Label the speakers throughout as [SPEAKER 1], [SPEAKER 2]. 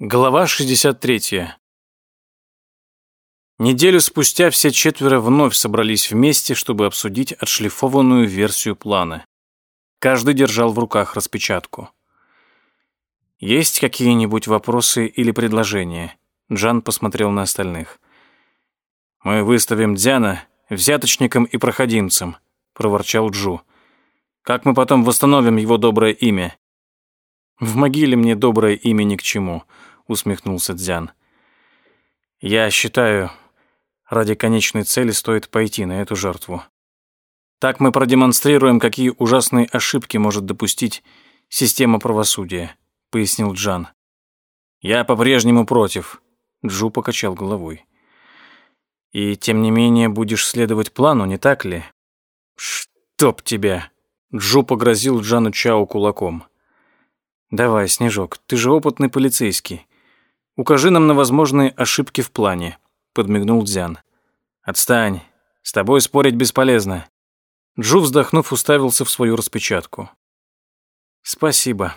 [SPEAKER 1] Глава 63. Неделю спустя все четверо вновь собрались вместе, чтобы обсудить отшлифованную версию плана. Каждый держал в руках распечатку. «Есть какие-нибудь вопросы или предложения?» Джан посмотрел на остальных. «Мы выставим Дзяна взяточником и проходимцем», — проворчал Джу. «Как мы потом восстановим его доброе имя?» «В могиле мне доброе имя ни к чему», — усмехнулся Дзян. «Я считаю, ради конечной цели стоит пойти на эту жертву. Так мы продемонстрируем, какие ужасные ошибки может допустить система правосудия», — пояснил Джан. «Я по-прежнему против», — Джу покачал головой. «И тем не менее будешь следовать плану, не так ли?» «Чтоб тебя!» Джу погрозил Джану Чао кулаком. «Давай, Снежок, ты же опытный полицейский. Укажи нам на возможные ошибки в плане», — подмигнул Дзян. «Отстань. С тобой спорить бесполезно». Джу, вздохнув, уставился в свою распечатку. «Спасибо.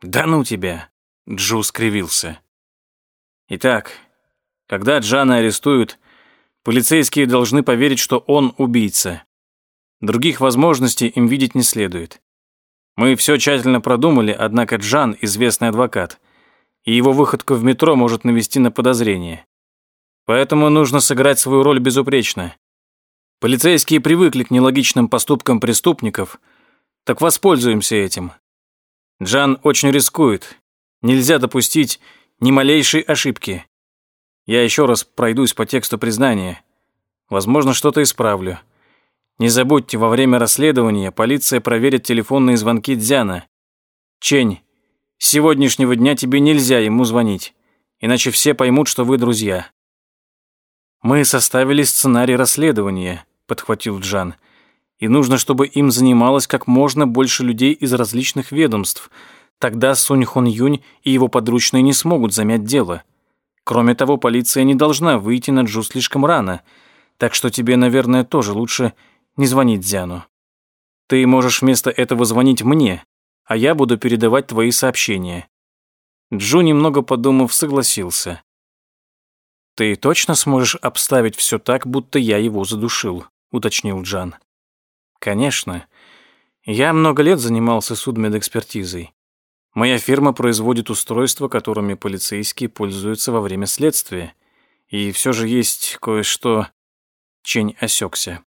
[SPEAKER 1] Да ну тебя!» Джу скривился. «Итак, когда Джана арестуют, полицейские должны поверить, что он убийца. Других возможностей им видеть не следует. Мы все тщательно продумали, однако Джан – известный адвокат, и его выходка в метро может навести на подозрение. Поэтому нужно сыграть свою роль безупречно. Полицейские привыкли к нелогичным поступкам преступников, так воспользуемся этим. Джан очень рискует. Нельзя допустить ни малейшей ошибки. Я еще раз пройдусь по тексту признания. Возможно, что-то исправлю. Не забудьте, во время расследования полиция проверит телефонные звонки Дзяна. Чень, с сегодняшнего дня тебе нельзя ему звонить, иначе все поймут, что вы друзья. Мы составили сценарий расследования, подхватил Джан. И нужно, чтобы им занималось как можно больше людей из различных ведомств. Тогда Сунь Хон Юнь и его подручные не смогут замять дело. Кроме того, полиция не должна выйти на Джу слишком рано, так что тебе, наверное, тоже лучше не звонить Дзяну. Ты можешь вместо этого звонить мне, а я буду передавать твои сообщения». Джу, немного подумав, согласился. «Ты точно сможешь обставить все так, будто я его задушил?» — уточнил Джан. «Конечно. Я много лет занимался судмедэкспертизой. Моя фирма производит устройства, которыми полицейские пользуются во время следствия. И все же есть кое-что...» Чень осекся.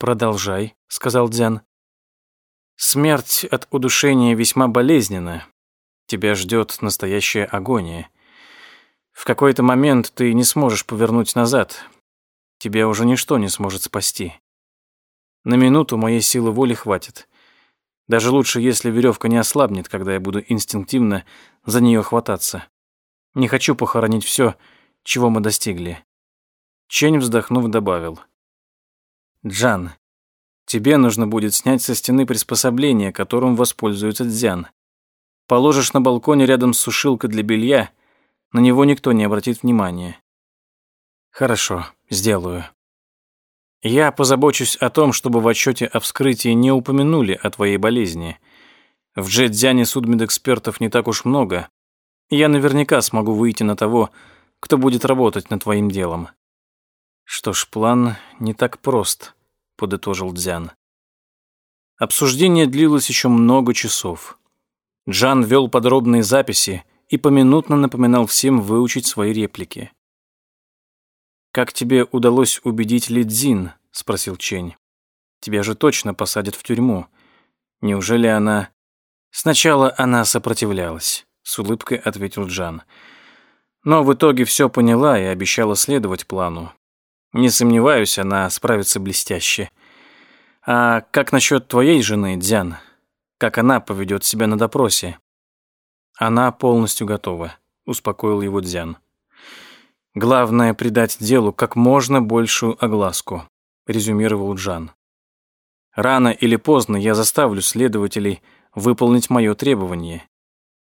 [SPEAKER 1] «Продолжай», — сказал Дзян. «Смерть от удушения весьма болезненна. Тебя ждет настоящая агония. В какой-то момент ты не сможешь повернуть назад. Тебя уже ничто не сможет спасти. На минуту моей силы воли хватит. Даже лучше, если веревка не ослабнет, когда я буду инстинктивно за нее хвататься. Не хочу похоронить все, чего мы достигли». Чень, вздохнув, добавил — Джан, тебе нужно будет снять со стены приспособление, которым воспользуется Дзян. Положишь на балконе рядом с сушилкой для белья, на него никто не обратит внимания. Хорошо, сделаю. Я позабочусь о том, чтобы в отчете о вскрытии не упомянули о твоей болезни. В Джэдзяне судмедэкспертов не так уж много, я наверняка смогу выйти на того, кто будет работать над твоим делом. Что ж, план не так прост, подытожил Дзян. Обсуждение длилось еще много часов. Джан вел подробные записи и поминутно напоминал всем выучить свои реплики. «Как тебе удалось убедить Ли Цзин?» — спросил Чень. «Тебя же точно посадят в тюрьму. Неужели она...» «Сначала она сопротивлялась», — с улыбкой ответил Джан. «Но в итоге все поняла и обещала следовать плану. Не сомневаюсь, она справится блестяще. А как насчет твоей жены, Дзян? Как она поведет себя на допросе? Она полностью готова, успокоил его Дзян. Главное придать делу как можно большую огласку, резюмировал Джан. Рано или поздно я заставлю следователей выполнить мое требование.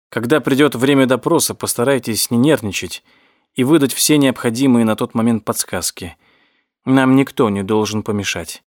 [SPEAKER 1] Когда придет время допроса, постарайтесь не нервничать и выдать все необходимые на тот момент подсказки. Нам никто не должен помешать.